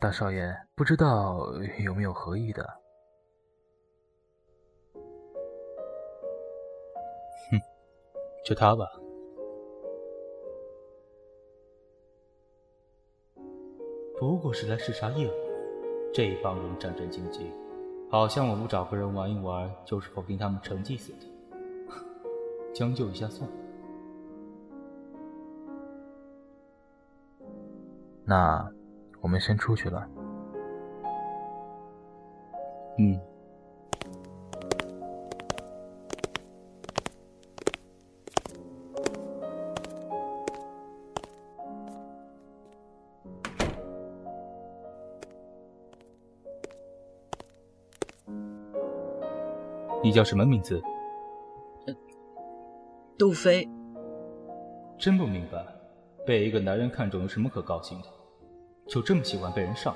大少爷，不知道有没有合意的？哼，就他吧。不过是来视察业务，这帮人战战兢兢，好像我不找个人玩一玩就是否定他们成绩似的。将就一下算了。那我们先出去了。嗯。你叫什么名字？杜飞。真不明白，被一个男人看中有什么可高兴的？就这么喜欢被人上？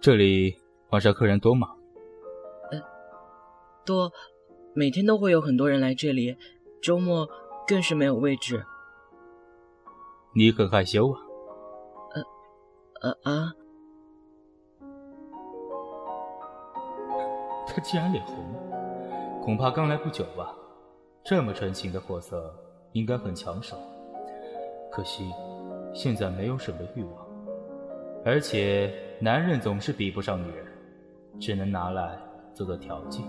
这里晚上客人多吗？嗯，多，每天都会有很多人来这里，周末更是没有位置。你很害羞啊？呃，呃啊。他竟然脸红，恐怕刚来不久吧。这么纯情的货色，应该很抢手。可惜，现在没有什么欲望，而且男人总是比不上女人，只能拿来做做调剂。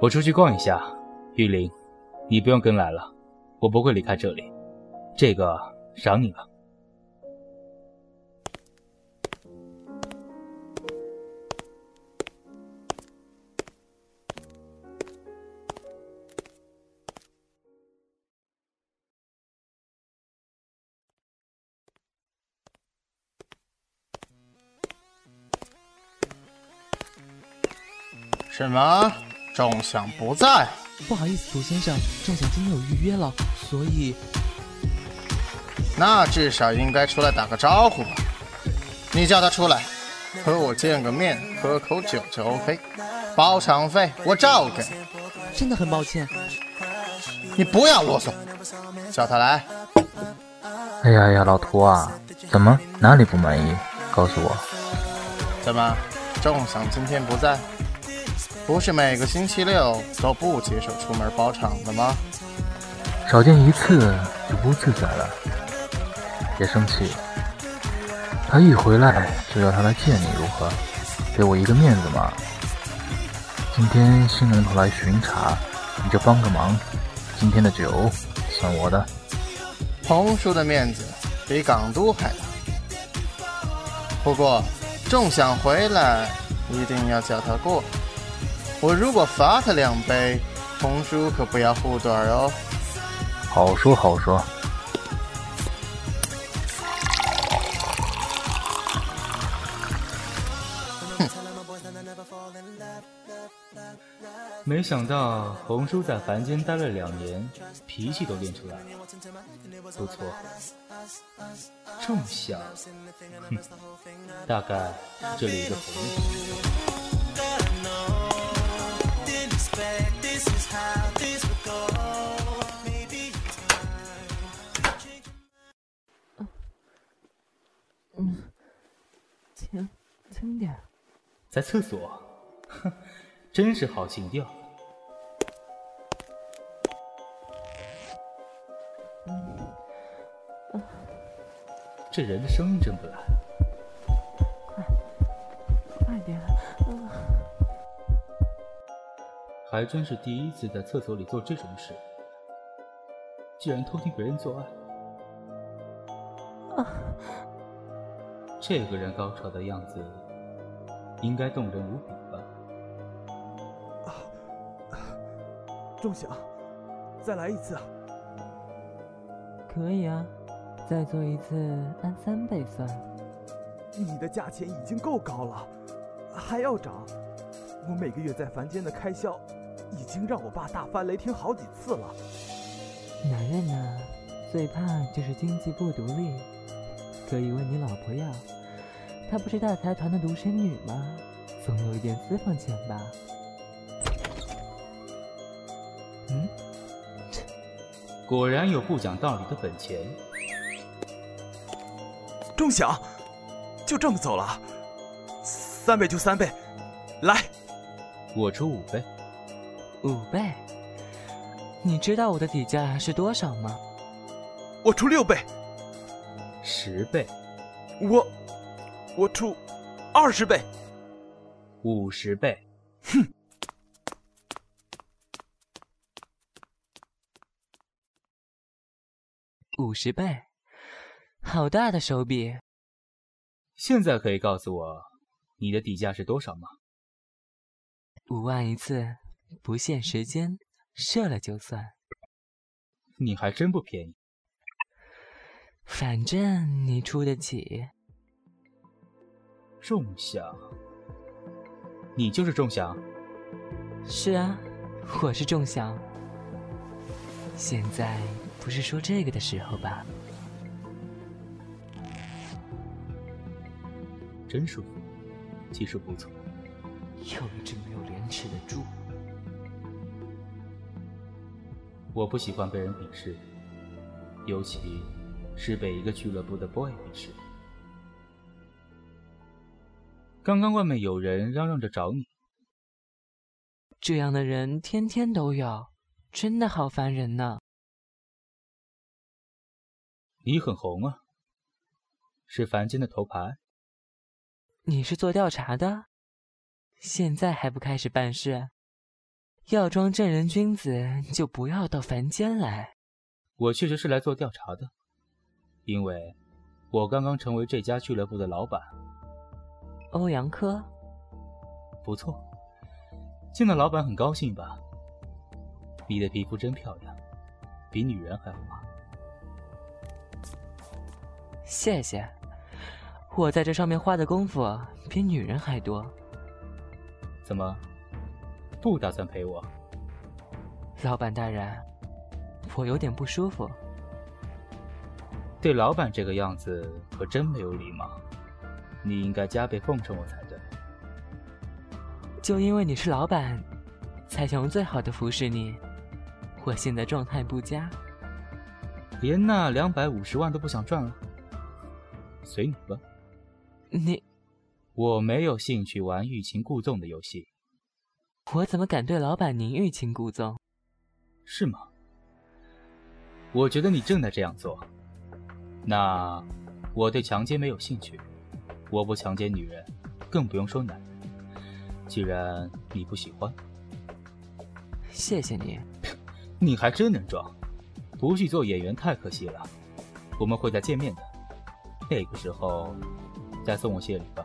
我出去逛一下，玉玲，你不用跟来了。我不会离开这里，这个赏你了。什么？仲想不在？不好意思，涂先生，仲想今天有预约了，所以……那至少应该出来打个招呼吧？你叫他出来，和我见个面，喝口酒就 OK。包场费我照给。真的很抱歉。你不要啰嗦，叫他来。哎呀呀，老涂啊，怎么哪里不满意？告诉我。怎么，仲想今天不在？不是每个星期六都不接受出门包场的吗？少见一次就不自在了，别生气。他一回来就要他来见你，如何？给我一个面子嘛。今天新人头来巡查，你就帮个忙。今天的酒算我的。红叔的面子比港督还大。不过，仲想回来，一定要叫他过。我如果罚他两杯，红叔可不要护短哦。好说好说。没想到红叔在凡间待了两年，脾气都练出来了。不错，仲想，哼，大概这里一个朋友。嗯，轻轻点。在厕所，哼，真是好情调。这人的声音真不赖。快，快点。还真是第一次在厕所里做这种事，竟然偷听别人做爱。啊！这个人高潮的样子，应该动人无比吧？啊！仲想，再来一次。可以啊，再做一次按三倍算。你的价钱已经够高了，还要涨？我每个月在凡间的开销。已经让我爸大发雷霆好几次了。男人呢，最怕就是经济不独立。可以问你老婆要，她不是大财团的独生女吗？总有一点私房钱吧？嗯，果然有不讲道理的本钱。中奖，就这么走了？三倍就三倍，来，我出五倍。五倍？你知道我的底价是多少吗？我出六倍。十倍。我，我出二十倍。五十倍。哼。五十倍，好大的手笔！现在可以告诉我，你的底价是多少吗？五万一次，不限时间，射了就算。你还真不便宜。反正你出得起。仲祥，你就是仲祥？是啊，我是仲祥。现在。不是说这个的时候吧？真舒服，技术不错。又一只没有廉耻的猪。我不喜欢被人鄙视，尤其是被一个俱乐部的 boy 鄙视。刚刚外面有人嚷嚷着找你，这样的人天天都有，真的好烦人呢。你很红啊，是凡间的头牌。你是做调查的，现在还不开始办事？要装正人君子，就不要到凡间来。我确实是来做调查的，因为我刚刚成为这家俱乐部的老板。欧阳科，不错，见到老板很高兴吧？你的皮肤真漂亮，比女人还滑。谢谢，我在这上面花的功夫比女人还多。怎么，不打算陪我？老板大人，我有点不舒服。对老板这个样子可真没有礼貌，你应该加倍奉承我才对。就因为你是老板，才想用最好的服侍你。我现在状态不佳，连那两百五十万都不想赚了。随你吧。你，我没有兴趣玩欲擒故纵的游戏。我怎么敢对老板您欲擒故纵？是吗？我觉得你正在这样做。那我对强奸没有兴趣，我不强奸女人，更不用说男人。既然你不喜欢，谢谢你。你还真能装，不去做演员太可惜了。我们会再见面的。那个时候，再送我谢礼吧。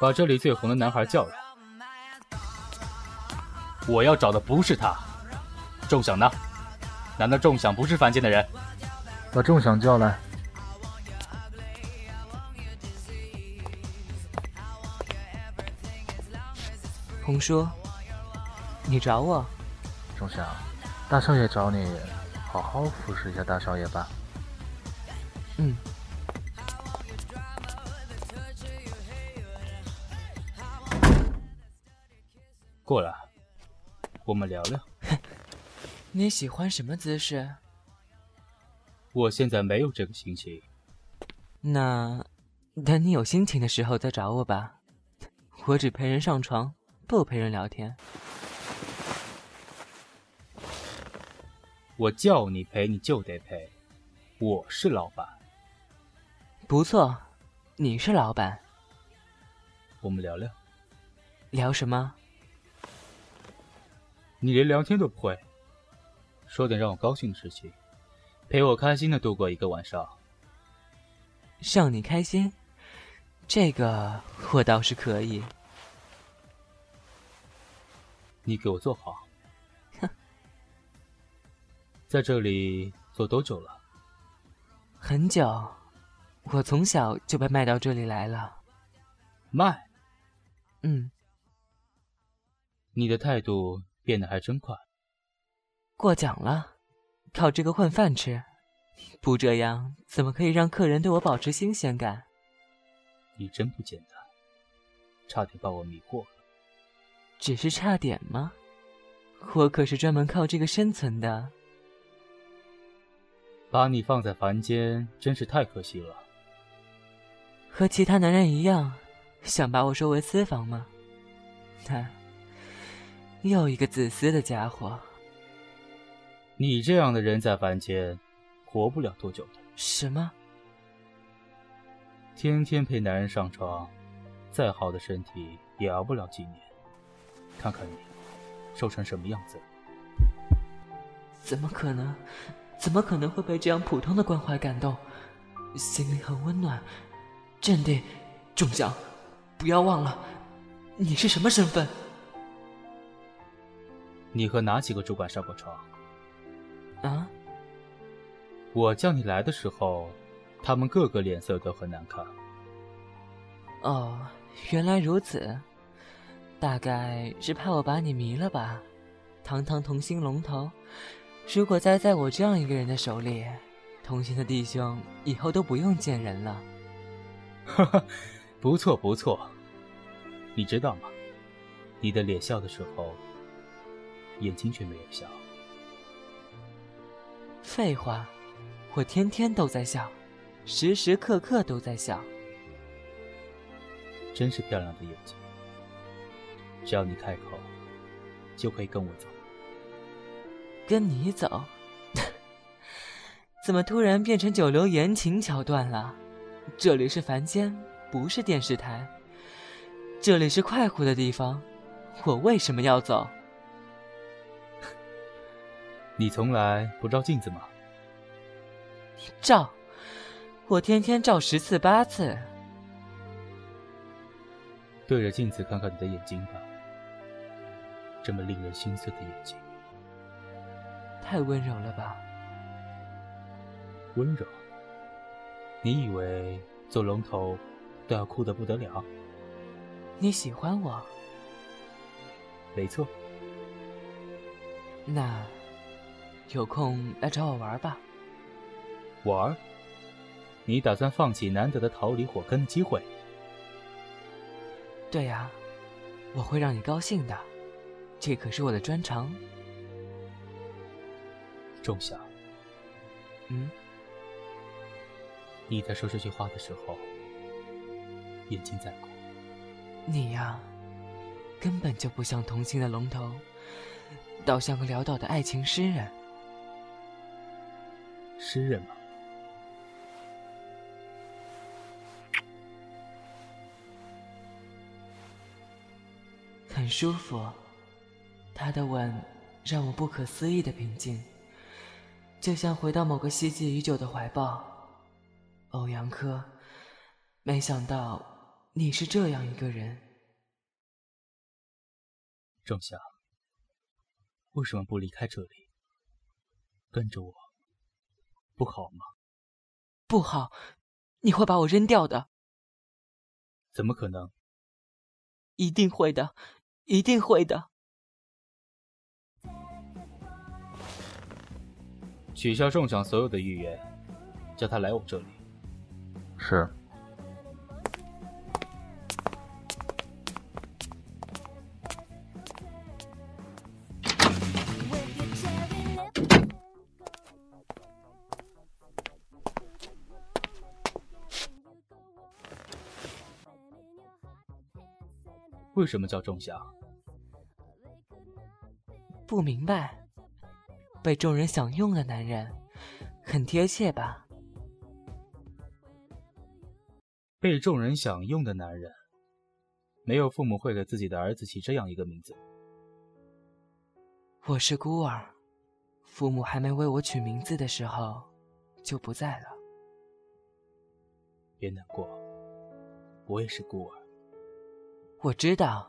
把这里最红的男孩叫来，我要找的不是他，仲响呢？难道仲响不是凡间的人？把仲响叫来。红叔，你找我？仲响，大少爷找你，好好服侍一下大少爷吧。嗯。过来，我们聊聊。你喜欢什么姿势？我现在没有这个心情。那等你有心情的时候再找我吧。我只陪人上床，不陪人聊天。我叫你陪你就得陪，我是老板。不错，你是老板。我们聊聊。聊什么？你连聊天都不会。说点让我高兴的事情，陪我开心的度过一个晚上。让你开心，这个我倒是可以。你给我坐好。哼，在这里坐多久了？很久，我从小就被卖到这里来了。卖？嗯。你的态度变得还真快。过奖了，靠这个混饭吃，不这样怎么可以让客人对我保持新鲜感？你真不简单，差点把我迷惑了。只是差点吗？我可是专门靠这个生存的。把你放在凡间真是太可惜了。和其他男人一样，想把我收为私房吗？他，又一个自私的家伙。你这样的人在凡间，活不了多久的。什么？天天陪男人上床，再好的身体也熬不了几年。看看你，瘦成什么样子？怎么可能？怎么可能会被这样普通的关怀感动？心里很温暖。镇定，仲祥，不要忘了，你是什么身份？你和哪几个主管上过床？啊？我叫你来的时候，他们个个脸色都很难看。哦，原来如此，大概是怕我把你迷了吧？堂堂同心龙头，如果栽在我这样一个人的手里，同心的弟兄以后都不用见人了。哈哈，不错不错。你知道吗？你的脸笑的时候，眼睛却没有笑。废话，我天天都在笑，时时刻刻都在笑。真是漂亮的眼睛。只要你开口，就可以跟我走。跟你走？怎么突然变成九流言情桥段了？这里是凡间，不是电视台。这里是快活的地方，我为什么要走？你从来不照镜子吗？照，我天天照十次八次。对着镜子看看你的眼睛吧，这么令人心碎的眼睛。太温柔了吧？温柔。你以为做龙头都要哭得不得了？你喜欢我？没错。那有空来找我玩吧。玩？你打算放弃难得的逃离火坑的机会？对呀，我会让你高兴的，这可是我的专长。仲夏。嗯。你在说这句话的时候，眼睛在哭。你呀，根本就不像同心的龙头，倒像个潦倒的爱情诗人。诗人吗？很舒服，他的吻让我不可思议的平静，就像回到某个希冀已久的怀抱。欧阳科，没想到你是这样一个人。仲夏，为什么不离开这里，跟着我，不好吗？不好，你会把我扔掉的。怎么可能？一定会的，一定会的。取消中奖所有的预约，叫他来我这里。是。为什么叫仲夏？不明白。被众人享用的男人，很贴切吧？被众人享用的男人，没有父母会给自己的儿子起这样一个名字。我是孤儿，父母还没为我取名字的时候，就不在了。别难过，我也是孤儿。我知道，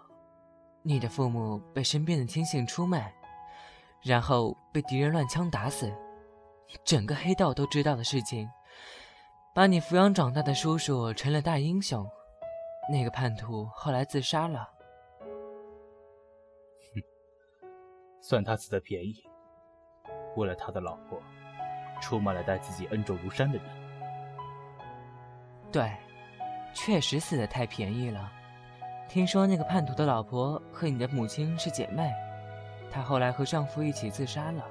你的父母被身边的亲信出卖，然后被敌人乱枪打死，整个黑道都知道的事情。把你抚养长大的叔叔成了大英雄，那个叛徒后来自杀了。哼，算他死的便宜。为了他的老婆，出卖了待自己恩重如山的人。对，确实死的太便宜了。听说那个叛徒的老婆和你的母亲是姐妹，她后来和丈夫一起自杀了。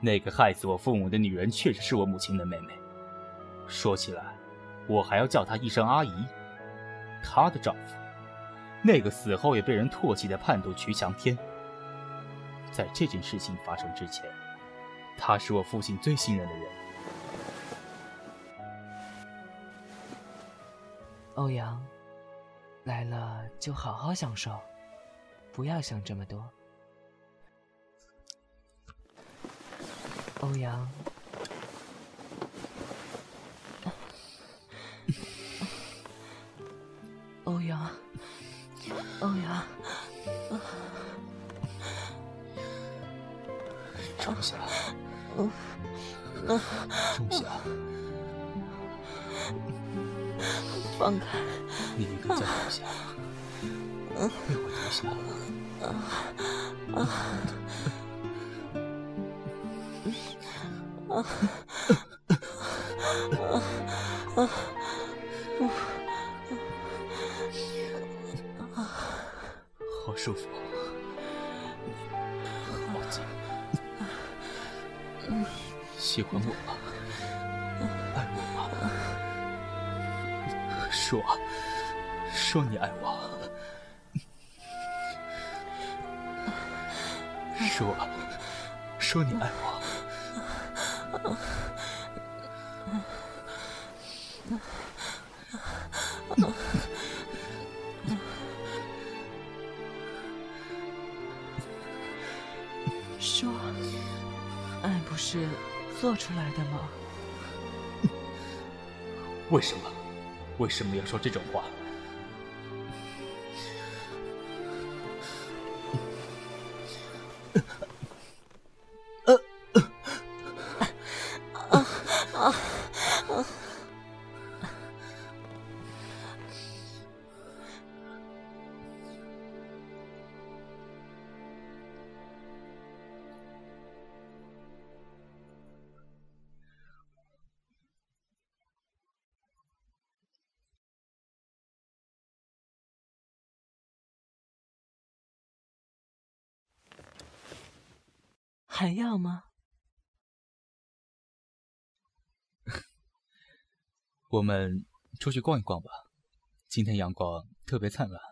那个害死我父母的女人确实是我母亲的妹妹。说起来，我还要叫她一声阿姨。她的丈夫，那个死后也被人唾弃的叛徒瞿强天，在这件事情发生之前，他是我父亲最信任的人。欧阳，来了就好好享受，不要想这么多。欧阳，欧阳，欧阳，仲夏，仲夏，放开！你一个叫仲夏，被我丢下。好舒服，喜欢我吗？说，说你爱我。说，说你爱我。说，爱不是做出来的吗？为什么？为什么要说这种话？还要吗？我们出去逛一逛吧，今天阳光特别灿烂。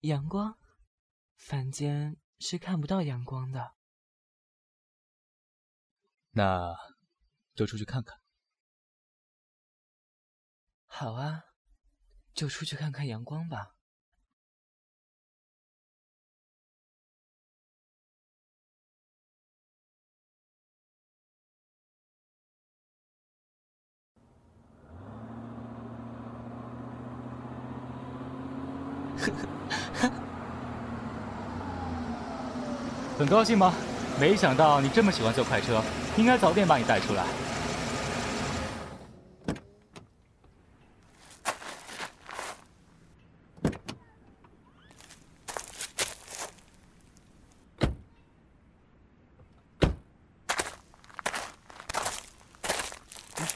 阳光，凡间是看不到阳光的。那就出去看看。好啊，就出去看看阳光吧。很高兴吗？没想到你这么喜欢坐快车，应该早点把你带出来。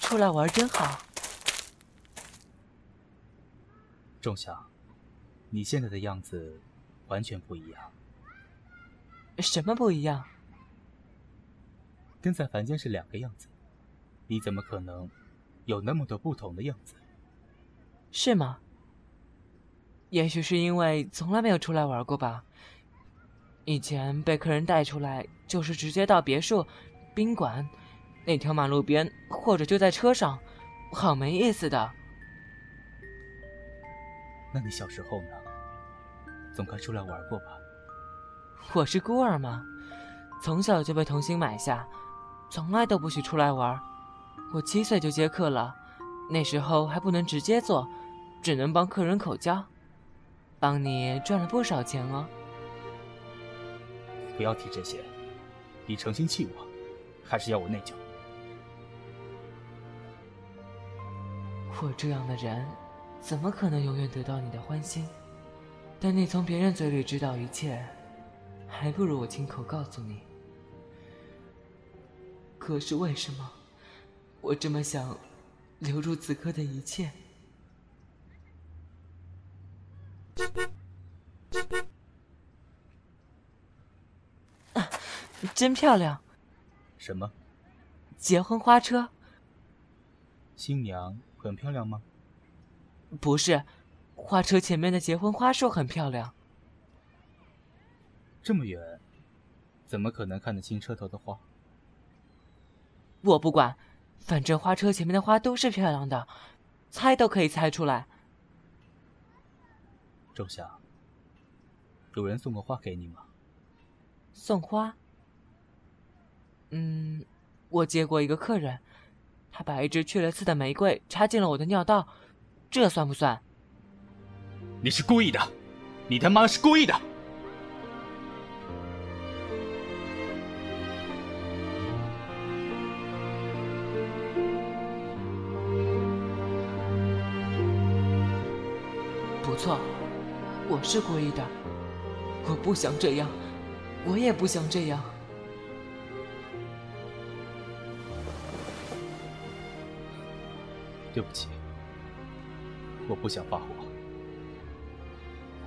出来玩真好。仲夏，你现在的样子完全不一样。什么不一样？跟在凡间是两个样子，你怎么可能有那么多不同的样子？是吗？也许是因为从来没有出来玩过吧。以前被客人带出来，就是直接到别墅、宾馆、那条马路边，或者就在车上，好没意思的。那你小时候呢？总该出来玩过吧？我是孤儿吗？从小就被童星买下，从来都不许出来玩。我七岁就接客了，那时候还不能直接做，只能帮客人口交，帮你赚了不少钱哦。不要提这些，你诚心气我，还是要我内疚？我这样的人，怎么可能永远得到你的欢心？等你从别人嘴里知道一切，还不如我亲口告诉你。可是为什么我这么想留住此刻的一切？啊，真漂亮！什么？结婚花车？新娘很漂亮吗？不是，花车前面的结婚花束很漂亮。这么远，怎么可能看得清车头的花？我不管，反正花车前面的花都是漂亮的，猜都可以猜出来。仲夏，有人送过花给你吗？送花？嗯，我接过一个客人，他把一支去了刺的玫瑰插进了我的尿道，这算不算？你是故意的，你他妈是故意的！不错，我是故意的，我不想这样，我也不想这样。对不起，我不想发火，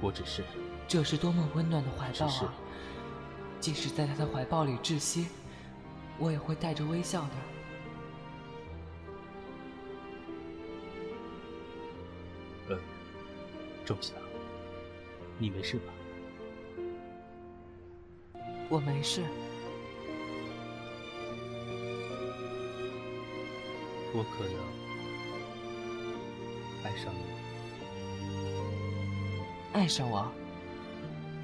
我只是……这是多么温暖的怀抱啊！即使在他的怀抱里窒息，我也会带着微笑的。呃，仲夏，你没事吧？我没事。我可能爱上你。爱上我？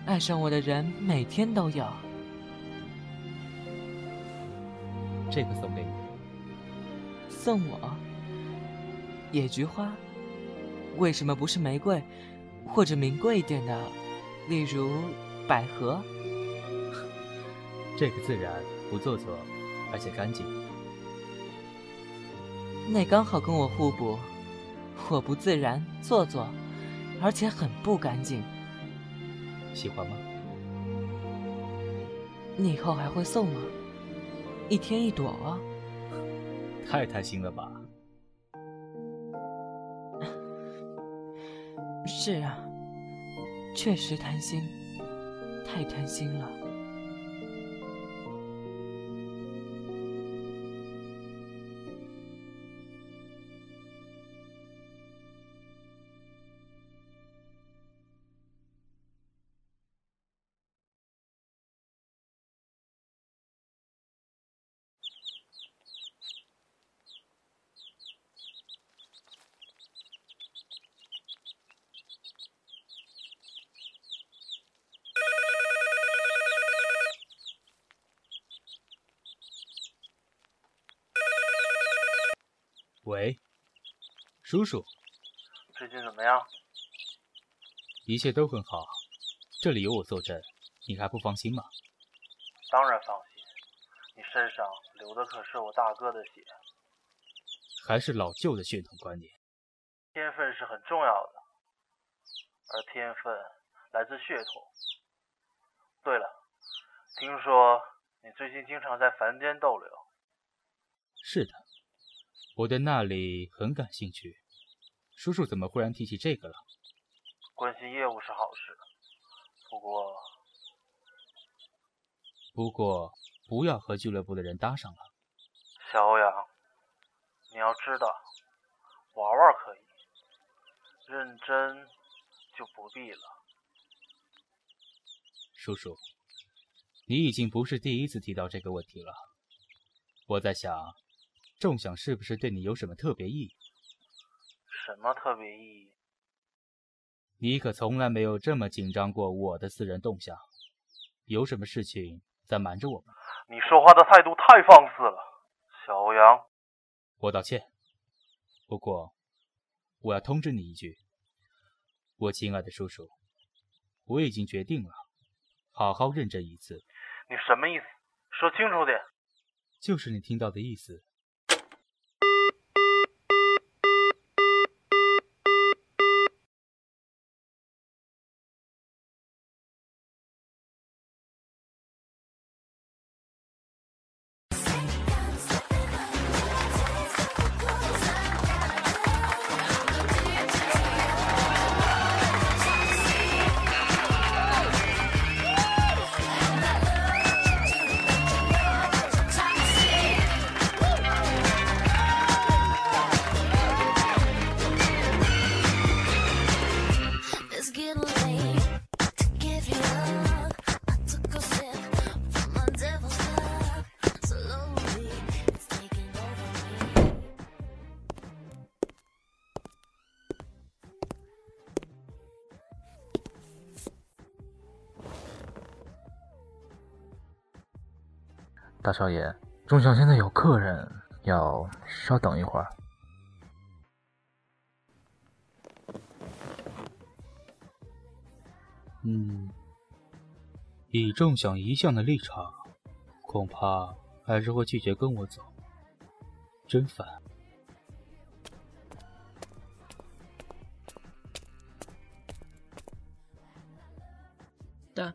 爱上我的人每天都有。这个送给你。送我？野菊花？为什么不是玫瑰，或者名贵一点的，例如百合？这个自然，不做作，而且干净。那刚好跟我互补，我不自然，做作，而且很不干净。喜欢吗？你以后还会送吗？一天一朵哦。太贪心了吧？是啊，确实贪心，太贪心了。叔叔，最近怎么样？一切都很好，这里有我坐镇，你还不放心吗？当然放心，你身上流的可是我大哥的血，还是老旧的血统观念。天分是很重要的，而天分来自血统。对了，听说你最近经常在凡间逗留。是的。我对那里很感兴趣，叔叔怎么忽然提起这个了？关心业务是好事，不过，不过不要和俱乐部的人搭上了。小欧阳，你要知道，玩玩可以，认真就不必了。叔叔，你已经不是第一次提到这个问题了，我在想。仲想是不是对你有什么特别意义？什么特别意义？你可从来没有这么紧张过我的私人动向。有什么事情在瞒着我吗？你说话的态度太放肆了，小欧阳。我道歉。不过，我要通知你一句，我亲爱的叔叔，我已经决定了，好好认真一次。你什么意思？说清楚点。就是你听到的意思。大少爷，钟祥现在有客人，要稍等一会儿。嗯，以仲祥一向的立场，恐怕还是会拒绝跟我走。真烦。大，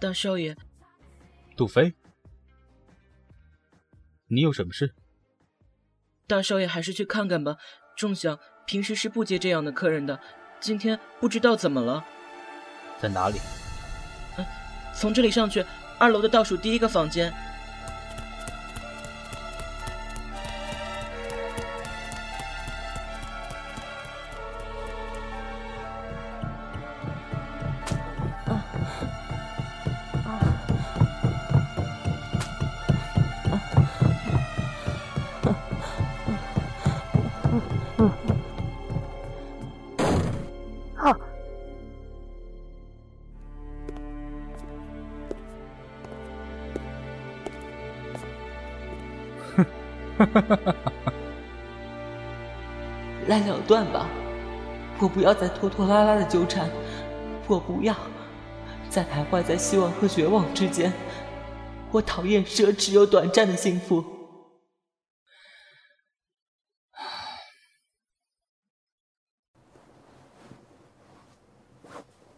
大少爷，杜飞。你有什么事？大少爷还是去看看吧。仲想平时是不接这样的客人的，今天不知道怎么了。在哪里？嗯，从这里上去，二楼的倒数第一个房间。来了断吧，我不要再拖拖拉拉的纠缠，我不要再徘徊在希望和绝望之间，我讨厌奢侈又短暂的幸福。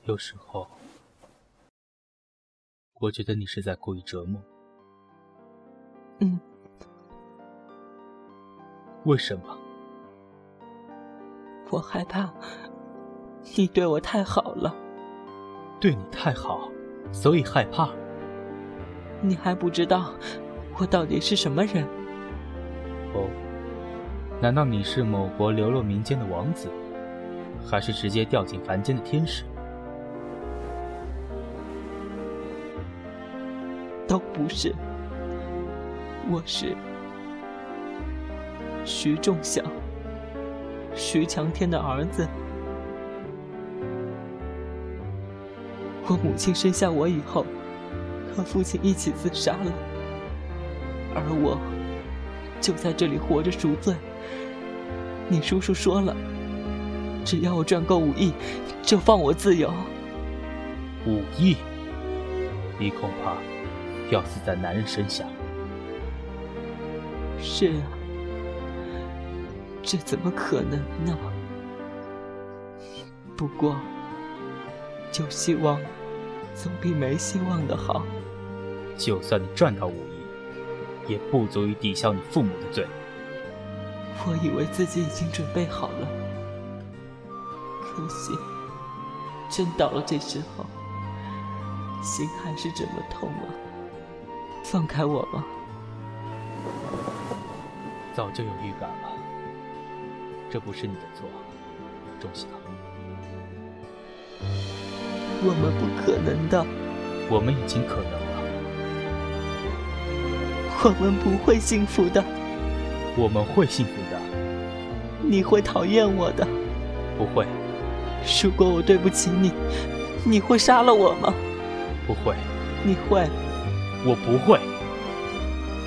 有时候，我觉得你是在故意折磨。嗯。为什么？我害怕你对我太好了，对你太好，所以害怕。你还不知道我到底是什么人？哦，难道你是某国流落民间的王子，还是直接掉进凡间的天使？都不是，我是。徐仲祥，徐强天的儿子。我母亲生下我以后，和父亲一起自杀了，而我就在这里活着赎罪。你叔叔说了，只要我赚够五亿，就放我自由。五亿？你恐怕要死在男人身下。是啊。这怎么可能呢？不过，有希望总比没希望的好。就算你赚到五亿，也不足以抵消你父母的罪。我以为自己已经准备好了，可惜，真到了这时候，心还是这么痛啊！放开我吧。早就有预感了。这不是你的错，仲夏。我们不可能的。我们已经可能了。我们不会幸福的。我们会幸福的。你会讨厌我的。不会。如果我对不起你，你会杀了我吗？不会。你会。我不会。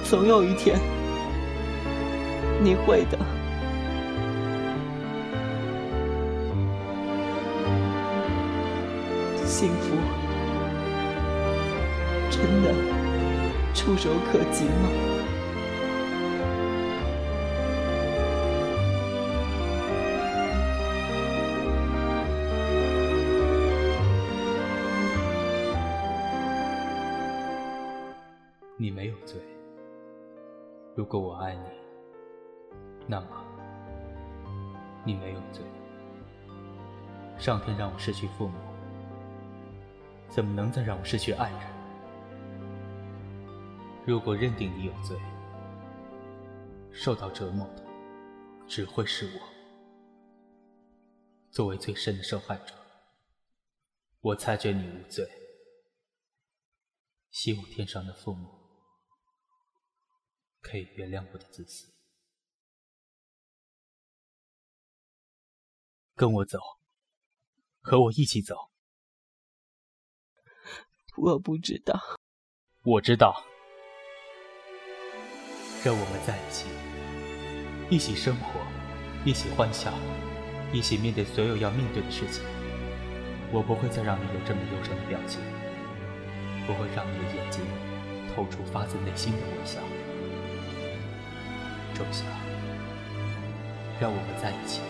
总有一天，你会的。幸福真的触手可及吗？你没有罪。如果我爱你，那么你没有罪。上天让我失去父母。怎么能再让我失去爱人？如果认定你有罪，受到折磨的只会是我。作为最深的受害者，我猜觉你无罪，希望天上的父母可以原谅我的自私。跟我走，和我一起走。我不知道，我知道。让我们在一起，一起生活，一起欢笑，一起面对所有要面对的事情。我不会再让你有这么忧伤的表情，不会让你的眼睛透出发自内心的微笑。仲夏，让我们在一起。